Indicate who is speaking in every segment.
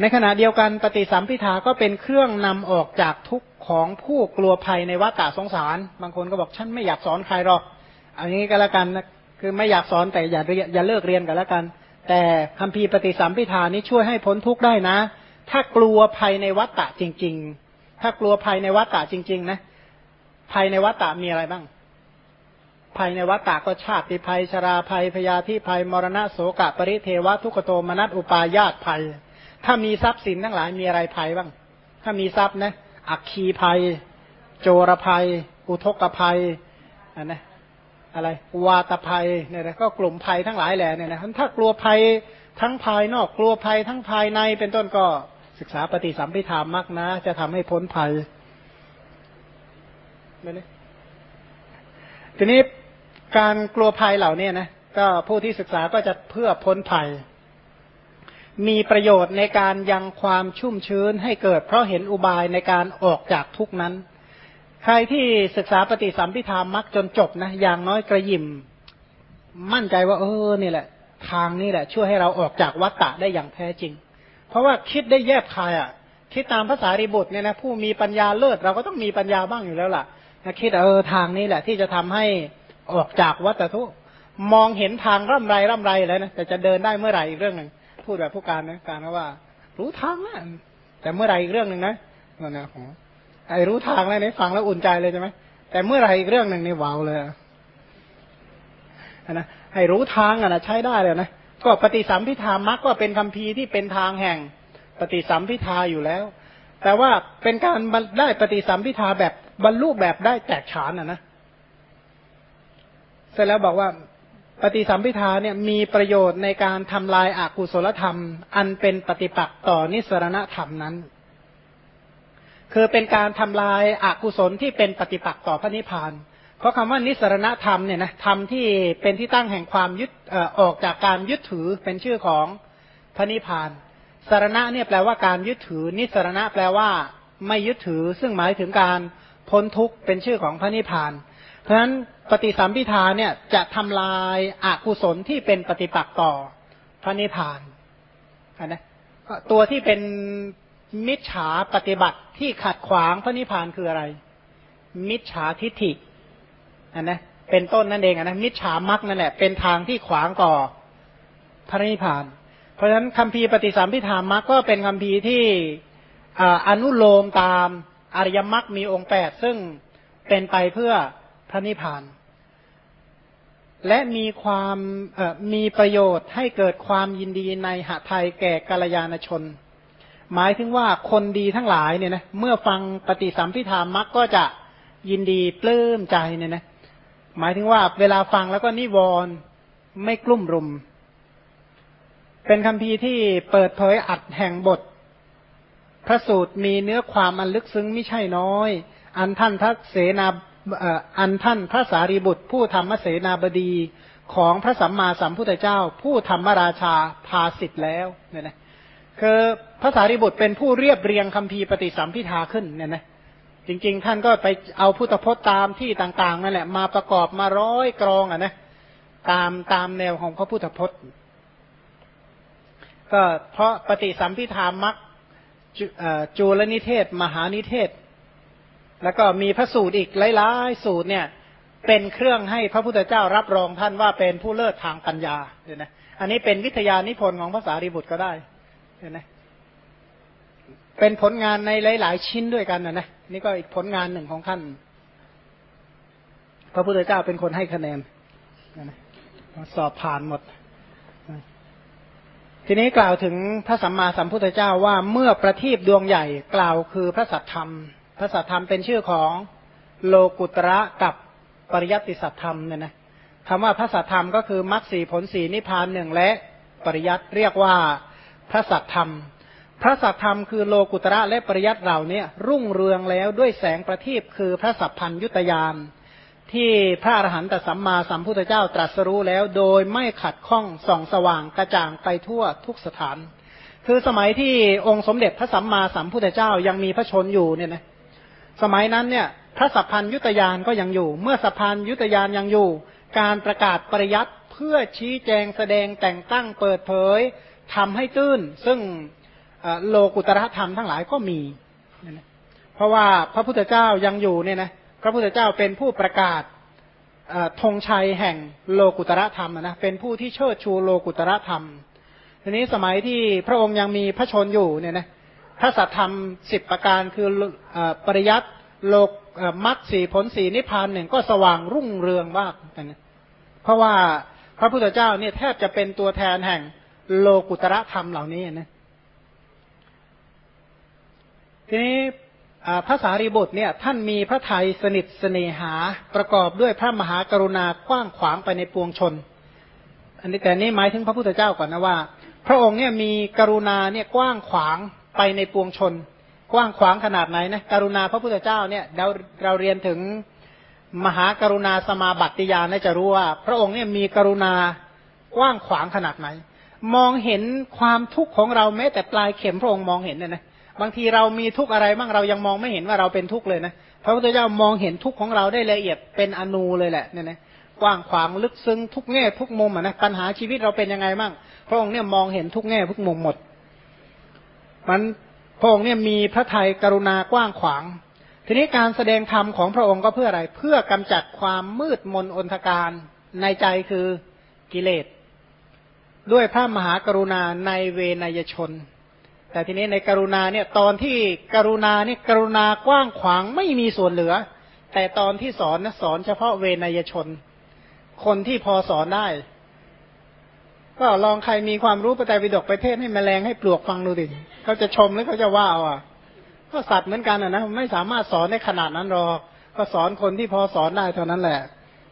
Speaker 1: ในขณะเดียวกันปฏิสัมพิทาก็เป็นเครื่องนำออกจากทุกข์ของผู้กลัวภัยในวัฏฏะสงสาร บางคนก็บอกฉันไม่อยากสอนใครหรอกอันนี้ก็แล้วกันนะคือไม่อยากสอนแต่อย่าอย่าเลิกเรียนกันแล้วกัน แต่คัมภีร์ปฏิสัมพิทานี้ช่วยให้พ้นทุกข์ได้นะ ถ้ากลัวภัยในวัฏฏะจริง ๆ ถ้ากลัวภัยในวัฏฏะจริง ๆ นะภัยในวัฏฏะมีอะไรบ้างภัยในวัฏฏะก็ชาติภัยชราภัยพยาธิภัยมรณะโสกะปริเทวะทุกโตมนัสอุปายาตภัย ถ้ามีทรัพย์สินทั้งหลายมีอะไรภัยบ้าง ถ้ามีทรัพย์นะ อักคีภัย โจรภัย อุทกภัยอันนะอะไร วาตภัยเนี่ยนะก็กลุ่มภัยทั้งหลายแหละเนี่ยนะถ้ากลัวภัยทั้งภายนอกกลัวภัยทั้งภายในเป็นต้นก็ศึกษาปฏิสัมพิธามมากนะ จะทำให้พ้นภัยไม่ทีนี้การกลัวภัยเหล่านี้นะก็ผู้ที่ศึกษาก็จะเพื่อพ้นภัย มีประโยชน์ในการยังความชุ่มชื้นให้เกิด เพราะเห็นอุบายในการออกจากทุกนั้น ใครที่ศึกษาปฏิสัมพิธามักจนจบนะอย่างน้อยกระยิมมั่นใจว่าเออนี่แหละ ทางนี่แหละ ช่วยให้เราออกจากวัฏฏะได้อย่างแท้จริง เพราะว่าคิดได้แยบคายอะคิดตามภาษาริบุตรเนี่ยนะผู้มีปัญญาเลิศเราก็ต้องมีปัญญาบ้างอยู่แล้วล่ะนะคิดเออทางนี้แหละ ที่จะทำให้ออกจากวัฏทุกมองเห็นทางร่ำไรร่ำไรแล้วนะแต่จะเดินได้เมื่อไหร่อีกเรื่องหนึ่ง พูดแบบผู้การนะการว่า รู้ทางนะแต่เมื่อไรอีกเรื่องหนึ่งนะนั่นนะของไอ้รู้ทางแล้วนี่ฟังแล้วอุ่นใจเลยใช่ไหมแต่เมื่อไรอีกเรื่องหนึ่งนี่ว้าวเลยนะให้รู้ทางอะนะใช้ได้เลยนะก็ปฏิสัมพิธามักก็เป็นคำพีที่เป็นทางแห่ง ปฏิสัมพิทาอยู่แล้ว แต่ว่าเป็นการได้ปฏิสัมพิทาแบบบรรลุแบบได้แตกฉานอะนะเสร็จแล้วบอกว่า ปฏิสัมพิทาเนี่ยมีประโยชน์ในการทำลายอากุศลธรรม อันเป็นปฏิปักษ์ต่อนิสรณธรรมนั้น คือเป็นการทำลายอากุศลที่เป็นปฏิปักษ์ต่อพระนิพพาน เพราะคำว่านิสรณธรรมเนี่ยนะธรรมที่เป็นที่ตั้งแห่งความยึดออกจากการยึดถือเป็นชื่อของพระนิพพานสารณะเนี่ยแปลว่าการยึดถือ นิสรณะแปลว่า ไม่ยึดถือ ซึ่งหมายถึงการพ้นทุกข์เป็นชื่อของพระนิพพาน เพราะฉะนั้น ปฏิสัมพิทาเนี่ยจะทำลายอากุศลที่เป็นปฏิปักษ์ต่อพระนิพพานนะตัวที่เป็นมิจฉาปฏิบัติที่ขัดขวางพระนิพพานคืออะไร มิจฉาทิฏฐิอันนะเป็นต้นนั่นเองนะมิจฉามักนั่นแหละเป็นทางที่ขวางต่อพระนิพพาน เพราะฉะนั้นคำพีปฏิสัมพิธามักก็เป็นคำพีที่อนุโลมตามอริยมรรคมีองค์แปดซึ่งเป็นไปเพื่อ พระนิพพาน และมีความมีประโยชน์ให้เกิดความยินดีในหะไทยแก่กัลยาณชน หมายถึงว่าคนดีทั้งหลายเนี่ยนะเมื่อฟังปฏิสัมพิธามักก็จะยินดีปลื้มใจเนี่ยนะหมายถึงว่าเวลาฟังแล้วก็นิวรณ์ไม่กลุ่มรุม เป็นคำพีที่เปิดเผยอัดแห่งบท พระสูตรมีเนื้อความอันลึกซึ้งไม่ใช่น้อย อันท่านพระเสนา อันท่านพระสารีบุตร ผู้ธรรมเสนาบดีของพระสัมมาสัมพุทธเจ้า ผู้ธรรมราชาพาสิทธ์แล้วเนี่ยนะคือพระสารีบุตรเป็นผู้เรียบเรียงคำพีปฏิสัมพิทาขึ้นเนี่ยนะจริง ๆ ท่านก็ไปเอาพุทธพจน์ตามที่ต่างๆนั่นแหละมาประกอบมาร้อยกรองอะนะตามตามแนวของพระพุทธพจน์ ก็เพราะปฏิสัมพิธามักจูลนิเทศ มหานิเทศ แล้วก็มีพระสูตรอีกหลายๆสูตรเนี่ย เป็นเครื่องให้พระพุทธเจ้ารับรองท่านว่าเป็นผู้เลิศทางปัญญาเนี่ยนะอันนี้เป็นวิทยานิพนธ์ของภาษารีบุตรก็ได้เห็นไหมเป็นผลงานในหลาย ๆ ชิ้นด้วยกันนะนะนี่ก็อีกผลงานหนึ่งของท่าน พระพุทธเจ้าเป็นคนให้คะแนนนะสอบผ่านหมด ทีนี้กล่าวถึงพระสัมมาสัมพุทธเจ้าว่าเมื่อประทีปดวงใหญ่กล่าวคือพระสัทธรรม พระสัทธรรมเป็นชื่อของโลกุตระกับปริยัติสัทธรรมเนี่ยนะคำว่าพระสัทธรรมก็คือมรรคสีผลสีนิพพานหนึ่งและปริยัติเรียกว่าพระสัทธรรม พระสัทธรรมคือโลกุตระและปริยัติเหล่านี้รุ่งเรืองแล้วด้วยแสงประทีปคือพระสัพพัญยุตยานที่พระอรหันตสัมมาสัมพุทธเจ้าตรัสรู้แล้วโดยไม่ขัดข้องส่องสว่างกระจ่างไปทั่วทุกสถาน คือสมัยที่องค์สมเด็จพระสัมมาสัมพุทธเจ้ายังมีพระชนอยู่เนี่ยนะ สมัยนั้นเนี่ยพระสัพพัญยุตยานก็ยังอยู่ เมื่อสัพพัญยุตยานยังอยู่ การประกาศปริยัติเพื่อชี้แจงแสดงแต่งตั้งเปิดเผยทำให้ตื้น ซึ่งโลกุตระธรรมทั้งหลายก็มี เพราะว่าพระพุทธเจ้ายังอยู่เนี่ยนะพระพุทธเจ้าเป็นผู้ประกาศธงชัยแห่งโลกุตระธรรมนะเป็นผู้ที่เชิดชูโลกุตระธรรมทีนี้สมัยที่พระองค์ยังมีพระชนอยู่เนี่ยนะ พระสัทธรรมสิบประการคือปริยัติโลกมรรคสี่ผลสี่นิพพานหนึ่งก็สว่างรุ่งเรืองมากนะเพราะว่าพระพุทธเจ้าเนี่ยแทบจะเป็นตัวแทนแห่งโลกุตระธรรมเหล่านี้นะทีนี้พระสารีบุตรเนี่ยท่านมีพระทัยสนิทเสน่หาประกอบด้วยพระมหากรุณากว้างขวางไปในปวงชน อันนี้แต่นี้หมายถึงพระพุทธเจ้าก่อนนะว่า พระองค์เนี่ยมีกรุณาเนี่ยกว้างขวาง ไปในปวงชน กว้างขวางขนาดไหนนะกรุณาพระพุทธเจ้าเนี่ยเราเราเรียนถึงมหากรุณาสมาบัติยานะจะรู้ว่า พระองค์เนี่ยมีกรุณากว้างขวางขนาดไหน มองเห็นความทุกข์ของเราแม้แต่ปลายเข็มพระองค์มองเห็นเนี่ยนะบางทีเรามีทุกข์อะไรบ้างเรายังมองไม่เห็นว่าเราเป็นทุกข์เลยนะพระพุทธเจ้ามองเห็นทุกข์ของเราได้ละเอียดเป็นอนูเลยแหละเนี่ยนะกว้างขวางลึกซึ้งทุกแง่ทุกมุมอะนะปัญหาชีวิตเราเป็นยังไงบ้างพระองค์เนี่ยมองเห็นทุกแง่ทุกมุมหมด มันพระองค์เนี่ยมีพระทัยกรุณากว้างขวาง ทีนี้การแสดงธรรมของพระองค์ก็เพื่ออะไร เพื่อกำจัดความมืดมนอนทการในใจคือกิเลส ด้วยพระมหากรุณาในเวนยชน แต่ทีนี้ในกรุณาเนี่ยตอนที่กรุณาเนี่ยกรุณากว้างขวางไม่มีส่วนเหลือ แต่ตอนที่สอนนะสอนเฉพาะเวนยชน คนที่พอสอนได้ ก็ลองใครมีความรู้ประแต่วิดกไปเทศให้แมลงให้ปลวกฟังดูดิเขาจะชมหรือเขาจะว่าอะ ก็สัตว์เหมือนกันอะนะไม่สามารถสอนได้ขนาดนั้นหรอกก็สอนคนที่พอสอนได้เท่านั้นแหละ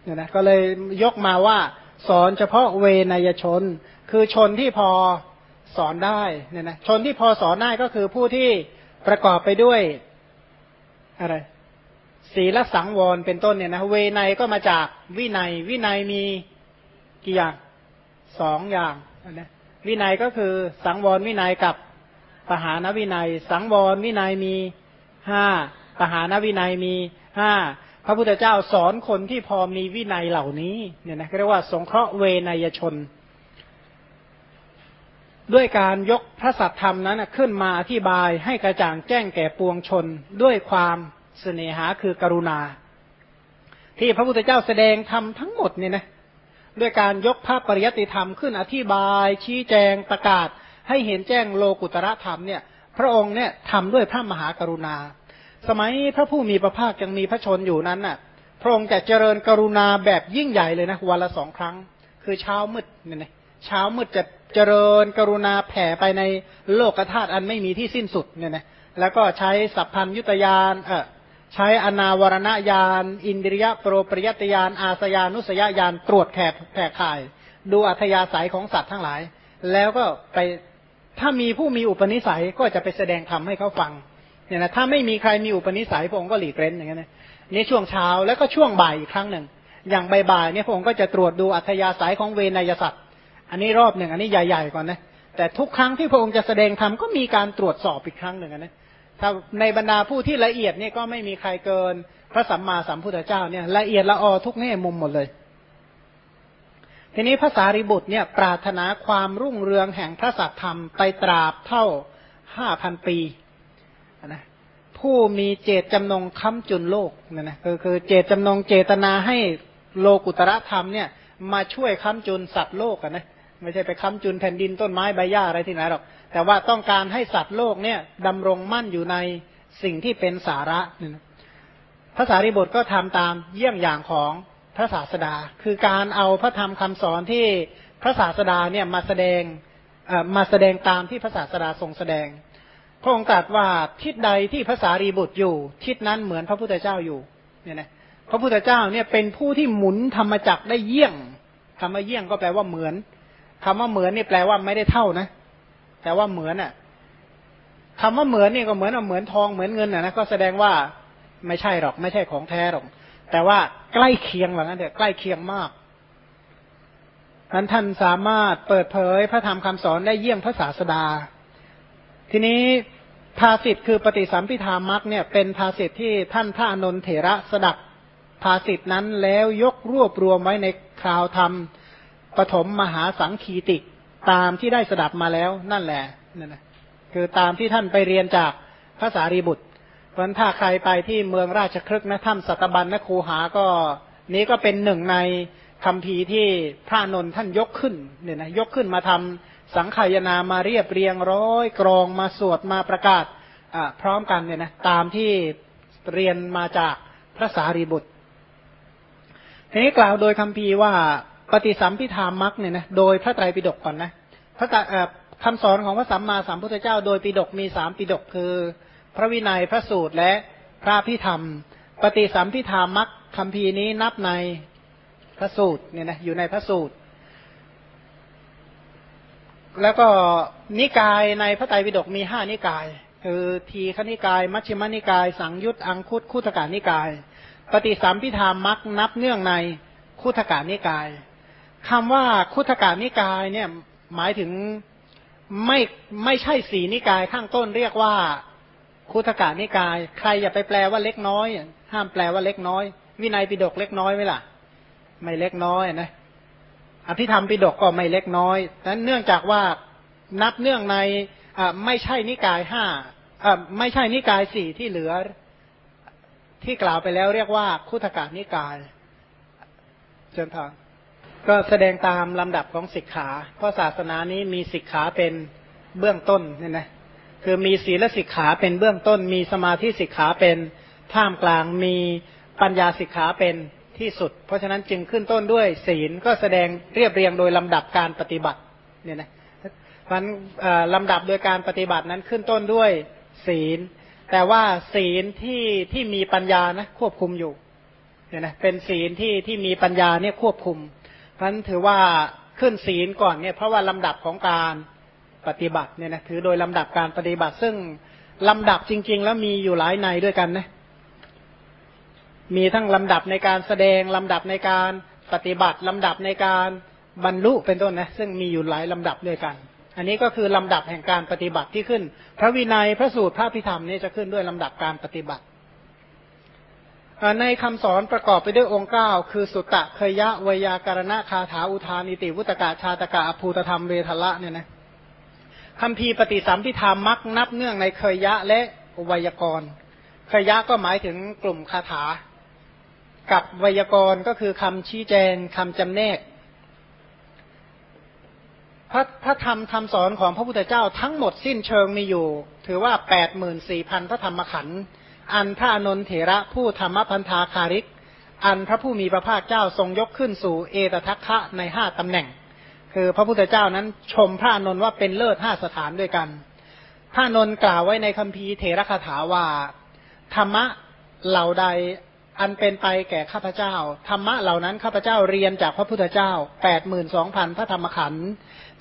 Speaker 1: เนี่ยนะก็เลยยกมาว่า สอนเฉพาะเวนยชน คือชนที่พอสอนได้เนี่ยนะชนที่พอสอนได้ก็คือผู้ที่ประกอบไปด้วยอะไรศีลสังวรเป็นต้นเนี่ยนะเวไนก็มาจากวินัย วินัยมีกี่อย่าง สองอย่างนะวินัยก็คือสังวรวินัยกับปหานวินัย สังวรวินัยมีห้าปหานวินัยมีห้าพระพุทธเจ้าสอนคนที่พอมีวินัยเหล่านี้เนี่ยนะเรียกว่าสงเคราะห์เวนยชน ด้วยการยกพระสัทธรรมนั้นขึ้นมาอธิบายให้กระจ่างแจ้งแก่ปวงชน ด้วยความเสน่หาคือกรุณา ที่พระพุทธเจ้าแสดงธรรมทั้งหมดเนี่ยนะ ด้วยการยกพระปริยติธรรมขึ้นอธิบาย ชี้แจงประกาศ ให้เห็นแจ้งโลกุตระธรรมเนี่ย พระองค์เนี่ยทำด้วยพระมหากรุณา สมัยพระผู้มีพระภาคยังมีพระชนอยู่นั้นน่ะ พระองค์จะเจริญกรุณาแบบยิ่งใหญ่เลยนะวันละสองครั้ง คือเช้ามืดเนี่ยนะเช้ามืดจะเจริญกรุณาแผ่ไปในโลกธาตุอันไม่มีที่สิ้นสุดเนี่ยนะแล้วก็ใช้สัพพัญยุตยานเออ ใช้อนาวรณญาณ อินทริยโปรปริยตยานอาสยานุสยญาณตรวจแขกแผ่ข่าย ดูอัธยาศัยของสัตว์ทั้งหลาย แล้วก็ไปถ้ามีผู้มีอุปนิสัยก็จะไปแสดงธรรมให้เขาฟังเนี่ยนะถ้าไม่มีใครมีอุปนิสัยพระองค์ก็หลีกเล้นอย่างเงี้ยนะนี่ช่วงเช้าแล้วก็ช่วงบ่ายอีกครั้งหนึ่ง อย่างบ่ายๆเนี่ยพระองค์ก็จะตรวจดูอัธยาศัยของเวนยสัตว์ อันนี้รอบหนึ่งอันนี้ใหญ่ๆก่อนนะแต่ทุกครั้งที่พระองค์จะแสดงธรรมก็มีการตรวจสอบอีกครั้งหนึ่งนะ ถ้าในบรรดาผู้ที่ละเอียดเนี่ยก็ไม่มีใครเกิน พระสัมมาสัมพุทธเจ้าเนี่ยละเอียดละออทุกแง่มุมหมดเลย ทีนี้ภาษาริบุตรเนี่ยปรารถนาความรุ่งเรืองแห่งพระสัทธรรมไปตราบเท่าห้าพันปีนะผู้มีเจตจำนงค้ำจุนโลกนะนะคือคือเจตจำนงเจตนาให้โลกุตระธรรมเนี่ย มาช่วยค้ำจุนสัตว์โลกกันนะไม่ใช่ไปค้ำจุนแผ่นดินต้นไม้ใบหญ้าอะไรที่ไหนหรอก แต่ว่าต้องการให้สัตว์โลกเนี่ยดำรงมั่นอยู่ในสิ่งที่เป็นสาระนี่นะพระสารีบุตรก็ทำตามเยี่ยงอย่างของพระศาสดา คือการเอาพระธรรมคำสอนที่พระศาสดาเนี่ยมาแสดงมาแสดงตามที่พระศาสดาทรงแสดง พระองค์ตรัสว่าทิศใดที่พระสารีบุตรอยู่ ทิศนั้นเหมือนพระพุทธเจ้าอยู่เนี่ยนะพระพุทธเจ้าเนี่ยเป็นผู้ที่หมุนธรรมจักได้เยี่ยงคำว่าเยี่ยงก็แปลว่าเหมือนคำว่าเหมือนนี่แปลว่าไม่ได้เท่านะ แต่ว่าเหมือนอะคำว่าเหมือนนี่ก็เหมือนเหมือนทองเหมือนเงินอะนะก็แสดงว่าไม่ใช่หรอก ไม่ใช่ของแท้หรอก แต่ว่าใกล้เคียงหรืองั้นเดี๋ยใกล้เคียงมากนั้นท่านสามารถเปิดเผยพระธรรมคำสอนได้เยี่ยงพระศาสดา ทีนี้ภาสิทธ์คือปฏิสัมพิธามักเนี่ยเป็นภาสิทธ์ที่ท่านพระอนนทเถระสดับภาสิทธ์นั้นแล้วยกรวบรวมไว้ในคราวธรรมปฐมมหาสังคีติ ตามที่ได้สดับมาแล้วนั่นแหละนั่นนะคือตามที่ท่านไปเรียนจากพระสารีบุตร เพราะถ้าใครไปที่เมืองราชครึกนะถ้ำสัตบัญนะครูหาก็นี้ก็เป็นหนึ่งในคำพีที่พระนนท่านยกขึ้นเนี่ยนะยกขึ้นมาทำสังขายนามาเรียบเรียงร้อยกรองมาสวดมาประกาศพร้อมกันเนี่ยนะตามที่เรียนมาจากพระสารีบุตรทีนี้กล่าวโดยคำพีว่า ปฏิสัมพิธามมักเนี่ยนะโดยพระไตรปิฎกก่อนนะพระคำสอนของพระสัมมาสัมพุทธเจ้า โดยปิฎกมีสามปิฎกคือ พระวินัยพระสูตรและพระพิธรรม ปฏิสัมพิธามมักคำพีนี้นับในพระสูตรเนี่ยนะอยู่ในพระสูตร แล้วก็นิกายในพระไตรปิฎกมีห้านิกาย คือทีฆนิกาย มัชฌิมนิกาย สังยุตอังคุตคุตกานิกาย ปฏิสัมพิธามักนับเนื่องในคุตกานิกาย คำว่าคุตกานิกายเนี่ยหมายถึงไม่ไม่ใช่สีนิกายข้างต้นเรียกว่าคุตกานิกาย ใครอย่าไปแปลว่าเล็กน้อย ห้ามแปลว่าเล็กน้อย วินัยปิฎกเล็กน้อยไหมล่ะ ไม่เล็กน้อยนะอภิธรรมปิฎกก็ไม่เล็กน้อยนั้นเนื่องจากว่านับเนื่องในไม่ใช่นิกายห้าไม่ใช่นิกายสี่ที่เหลือ ที่กล่าวไปแล้วเรียกว่าคุตกานิกาย เชิญทาง ก็แสดงตามลำดับของศิกขา เพราะศาสนานี้มีศิกขาเป็นเบื้องต้นเนี่ยนะคือมีศีลศิกขาเป็นเบื้องต้น มีสมาธิศิกขาเป็นท่ามกลางมีปัญญาศิกขาเป็นที่สุด เพราะฉะนั้นจึงขึ้นต้นด้วยศีลก็แสดงเรียบเรียงโดยลำดับการปฏิบัติเนี่ยนะมันลำดับโดยการปฏิบัตินั้นขึ้นต้นด้วยศีล แต่ว่าศีลที่ที่มีปัญญานะควบคุมอยู่เนี่ยนะเป็นศีลที่ที่มีปัญญาเนี่ยควบคุม เพราะนั้นถือว่าขึ้นศีลก่อนเนี่ยเพราะว่าลำดับของการปฏิบัติเนี่ยนะถือโดยลำดับการปฏิบัติ ซึ่งลำดับจริง ๆ แล้วมีอยู่หลายในด้วยกันนะมีทั้งลำดับในการแสดงลำดับในการปฏิบัติลำดับในการบรรลุเป็นต้นนะซึ่งมีอยู่หลายลำดับด้วยกัน อันนี้ก็คือลำดับแห่งการปฏิบัติที่ขึ้น พระวินัยพระสูตรพระพิธรรมนี่จะขึ้นด้วยลำดับการปฏิบัติ ในคำสอนประกอบไปด้วยองค์เก้าคือสุตตะเคยะวยาการณะคาถาอุทานิติวุตกะชาตกะอภูตธรรมเวทละเนี่ยนะคำพีปฏิสัมพิธามักนับเนื่องในเคยะและวยากรเคยะก็หมายถึงกลุ่มคาถา กับวยากรก็คือคำชี้แจงคำจำแนกพระพระธรรมคำสอนของพระพุทธเจ้าทั้งหมดสิ้นเชิงมีอยู่ ถือว่าแปดหมื่นสี่พันพระธรรมขันธ์ อันพระอนนเถระผู้ธรรมพันธาคาริก อันพระผู้มีพระภาคเจ้าทรงยกขึ้นสู่เอตทัคคะในห้าตำแหน่ง คือพระพุทธเจ้านั้นชมพระอนนว่าเป็นเลิศห้าสถานด้วยกัน พระอนนกล่าวไว้ในคัมภีร์เถระคาถาว่า ธรรมะเหล่าใดอันเป็นไปแก่ข้าพเจ้า ธรรมะเหล่านั้นข้าพเจ้าเรียนจากพระพุทธเจ้าแปดหมื่นสองพันพระธรรมขันธ์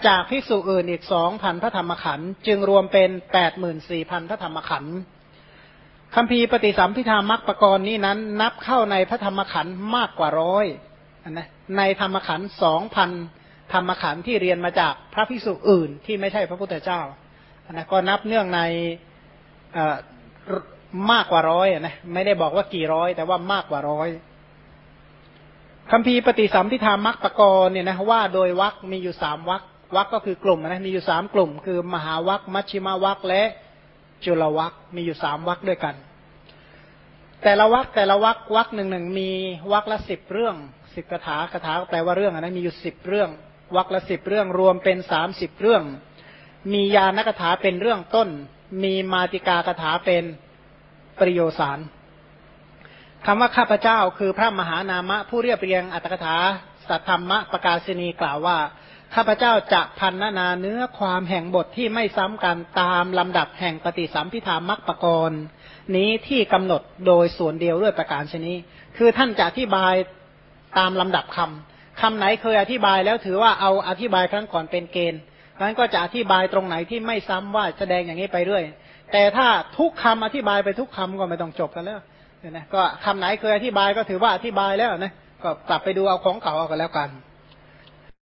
Speaker 1: จากภิกษุอื่นอีกสองพันพระธรรมขันธ์จึงรวมเป็นแปดหมื่นสี่พันพระธรรมขันธ์ คำพีปฏิสัมพิธามักปกรณ์นี้นั้น นับเข้าในพระธรรมขันธ์มากกว่าร้อยนะในธรรมขันธ์สองพันธรรมขันธ์ที่เรียนมาจากพระภิกษุอื่นที่ไม่ใช่พระพุทธเจ้านะก็นับเนื่องในมากกว่าร้อยนะไม่ได้บอกว่ากี่ร้อย แต่ว่ามากกว่าร้อยคำพีปฏิสัมพิธามักปกรณ์เนี่ยนะว่าโดยวักมีอยู่สามวักวักก็คือกลุ่มนะมีอยู่สามกลุ่ม คือมหาวักมัชชิมาวักและ จุลวักมีอยู่สามวักด้วยกัน แต่ละวักแต่ละวักวักหนึ่งหนึ่งมีวักละสิบเรื่องสิบคาถาคาถาแปลว่าเรื่องนะมีอยู่สิบเรื่องวักละสิบเรื่องรวมเป็นสามสิบเรื่อง มียานคาถาเป็นเรื่องต้น มีมาติกาคาถาเป็นปริโยสารคำว่าข้าพเจ้าคือพระมหานามะผู้เรียบเรียงอัตถกถาสัทธรรมะประกาศนีกล่าวว่า ข้าพเจ้าจะพันนานาเนื้อความแห่งบทที่ไม่ซ้ำกันตามลำดับแห่งปฏิสัมพิธามักปกรณ์นี้ที่กำหนดโดยส่วนเดียวด้วยประการชนี้ คือท่านจะอธิบายตามลำดับคำคำไหนเคยอธิบายแล้วถือว่าเอาอธิบายครั้งก่อนเป็นเกณฑ์นั้นก็จะอธิบายตรงไหนที่ไม่ซ้ำว่าแสดงอย่างนี้ไปเรื่อย แต่ถ้าทุกคำอธิบายไปทุกคำก็ไม่ต้องจบกันแล้วเนี่ยนะก็คำไหนเคยอธิบายก็ถือว่าอธิบายแล้วนะก็กลับไปดูเอาของเก่าเอากันแล้วกัน